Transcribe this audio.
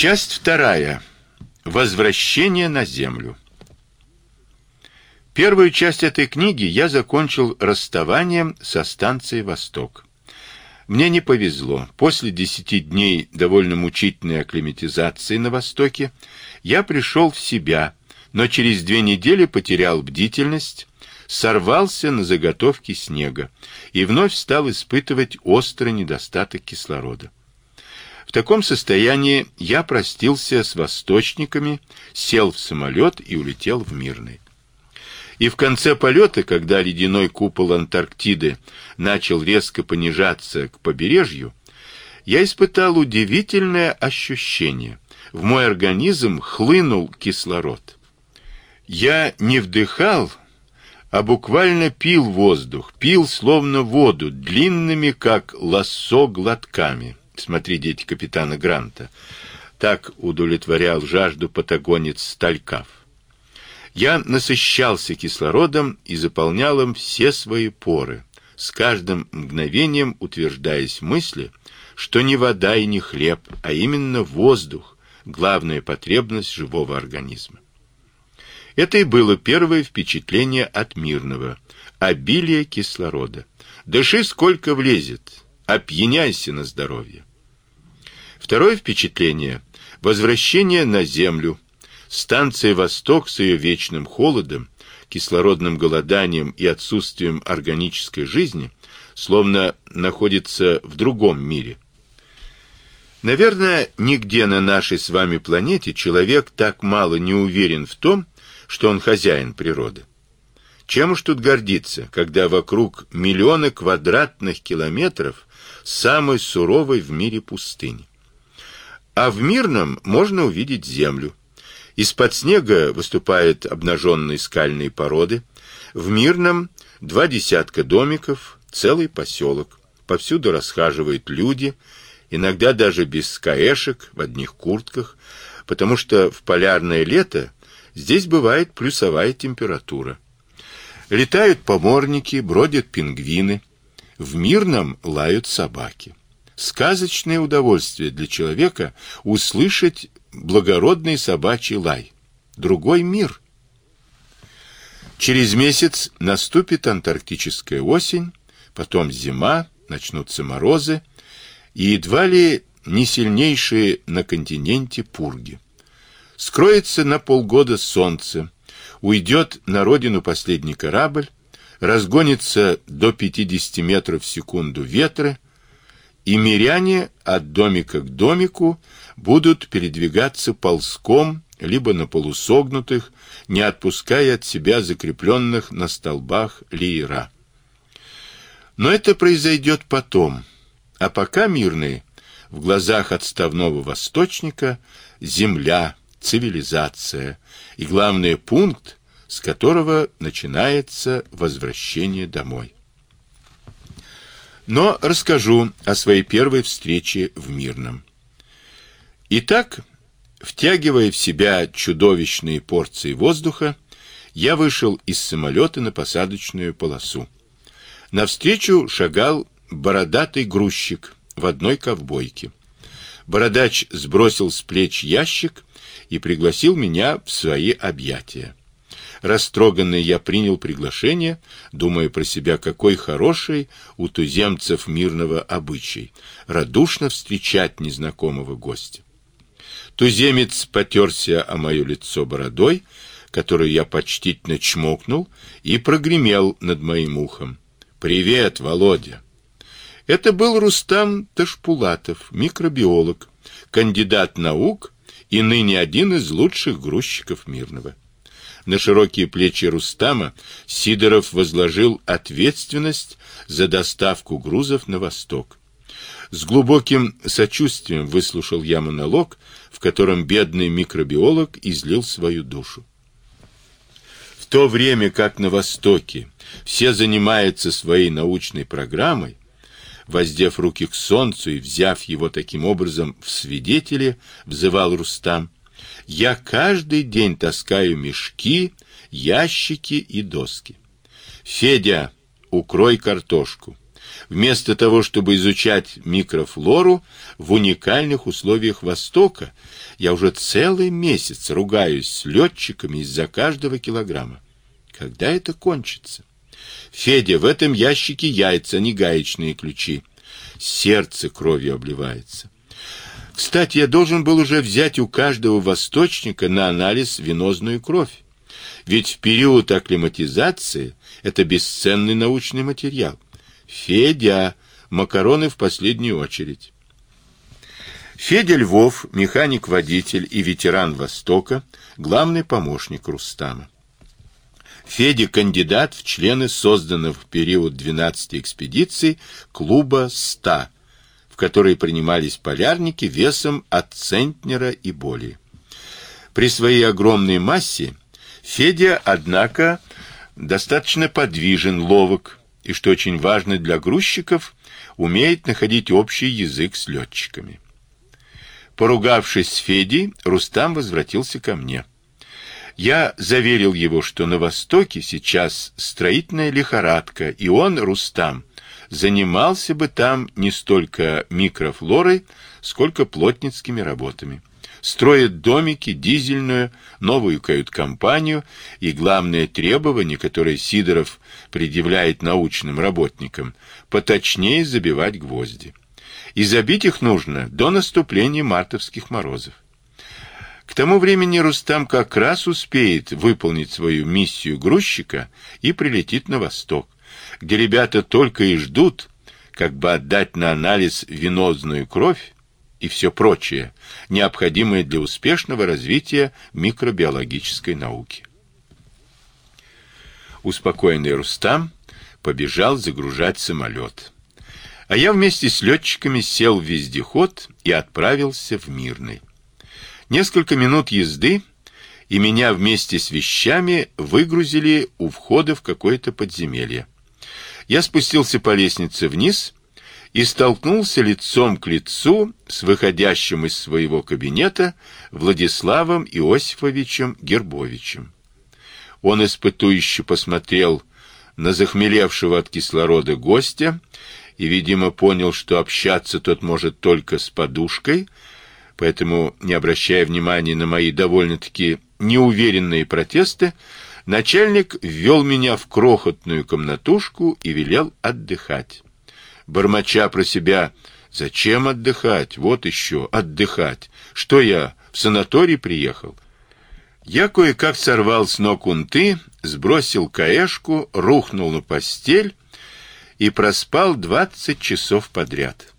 Часть вторая. Возвращение на землю. Первую часть этой книги я закончил расставанием со станцией Восток. Мне не повезло. После десяти дней довольно мучительной акклиматизации на Востоке я пришел в себя, но через две недели потерял бдительность, сорвался на заготовки снега и вновь стал испытывать острый недостаток кислорода. В таком состоянии я простился с восточниками, сел в самолет и улетел в Мирный. И в конце полета, когда ледяной купол Антарктиды начал резко понижаться к побережью, я испытал удивительное ощущение. В мой организм хлынул кислород. Я не вдыхал, а буквально пил воздух, пил словно воду, длинными, как лассо, глотками. Смотри, дети капитана Гранта. Так удовлетворял жажду патагонец Сталькав. Я насыщался кислородом и заполнял им все свои поры, с каждым мгновением утверждаясь в мысли, что не вода и не хлеб, а именно воздух главная потребность живого организма. Это и было первое впечатление от мирного обилие кислорода. Дыши сколько влезет, опьяняйся на здоровье. Второе впечатление возвращение на землю Станция Восток с ее вечным холодом, кислородным голоданием и отсутствием органической жизни словно находится в другом мире. Наверное, нигде на нашей с вами планете человек так мало не уверен в том, что он хозяин природы. Чем уж тут гордиться, когда вокруг миллионы квадратных километров самой суровой в мире пустыни. А в мирном можно увидеть землю, из-под снега выступают обнаженные скальные породы. В Мирном два десятка домиков, целый поселок. Повсюду расхаживают люди, иногда даже без каэшек, в одних куртках, потому что в полярное лето здесь бывает плюсовая температура. Летают поморники, бродят пингвины. В Мирном лают собаки. Сказочное удовольствие для человека услышать благородный собачий лай. Другой мир. Через месяц наступит антарктическая осень, потом зима, начнутся морозы и едва ли не сильнейшие на континенте пурги. Скроется на полгода солнце, уйдет на родину последний корабль, разгонится до 50 метров в секунду ветры, и миряне от домика к домику будут передвигаться ползком, либо на полусогнутых, не отпуская от себя закрепленных на столбах лиера. Но это произойдет потом, а пока мирные, в глазах отставного восточника, земля, цивилизация и, главный пункт, с которого начинается возвращение домой. Но расскажу о своей первой встрече в Мирном. Итак, втягивая в себя чудовищные порции воздуха, я вышел из самолета на посадочную полосу. Навстречу шагал бородатый грузчик в одной ковбойке. Бородач сбросил с плеч ящик и пригласил меня в свои объятия. Растроганный я принял приглашение, думая про себя, какой хороший у туземцев мирного обычай радушно встречать незнакомого гостя. Туземец потерся о мое лицо бородой, которую я почтительно чмокнул, и прогремел над моим ухом: "Привет, Володя". Это был Рустам Ташпулатов, микробиолог, кандидат наук и ныне один из лучших грузчиков Мирного. На широкие плечи Рустама Сидоров возложил ответственность за доставку грузов на восток. С глубоким сочувствием выслушал я монолог, в котором бедный микробиолог излил свою душу. В то время как на востоке все занимаются своей научной программой, воздев руки к солнцу и взяв его таким образом в свидетели, взывал Рустам: я каждый день таскаю мешки, ящики и доски. Федя, укрой картошку. вместо того, чтобы изучать микрофлору в уникальных условиях Востока, я уже целый месяц ругаюсь с летчиками из-за каждого килограмма. Когда это кончится? Федя, в этом ящике яйца, не гаечные ключи. Сердце кровью обливается. Кстати, я должен был уже взять у каждого восточника на анализ венозную кровь. Ведь в период акклиматизации это бесценный научный материал. Федя, макароны в последнюю очередь. Федя Львов, механик-водитель и ветеран Востока, главный помощник Рустама. Федя кандидат в члены созданного в период 12 экспедиций клуба 100, в которой принимались полярники весом от центнера и более. При своей огромной массе Федя, однако, достаточно подвижен, ловок и, что очень важно для грузчиков, умеет находить общий язык с летчиками. Поругавшись с Федей, Рустам возвратился ко мне. Я заверил его, что на Востоке сейчас строительная лихорадка, и он, Рустам, занимался бы там не столько микрофлорой, сколько плотницкими работами строят домики, дизельную, новую кают-компанию и главное требование, которое Сидоров предъявляет научным работникам, поточнее забивать гвозди. И забить их нужно до наступления мартовских морозов. К тому времени Рустам как раз успеет выполнить свою миссию грузчика и прилетит на восток, где ребята только и ждут, как бы отдать на анализ венозную кровь и все прочее, необходимое для успешного развития микробиологической науки. Успокоенный Рустам побежал загружать самолет. А я вместе с летчиками сел в вездеход и отправился в Мирный. Несколько минут езды, и меня вместе с вещами выгрузили у входа в какое-то подземелье. Я спустился по лестнице вниз и столкнулся лицом к лицу с выходящим из своего кабинета Владиславом Иосифовичем Гербовичем. Он испытующе посмотрел на захмелевшего от кислорода гостя и, видимо, понял, что общаться тот может только с подушкой, поэтому, не обращая внимания на мои довольно-таки неуверенные протесты, начальник ввел меня в крохотную комнатушку и велел отдыхать бормоча про себя, зачем отдыхать? Вот еще отдыхать. Что я в санаторий приехал? Я кое-как сорвал с ног унты, сбросил каешку, рухнул на постель и проспал двадцать часов подряд.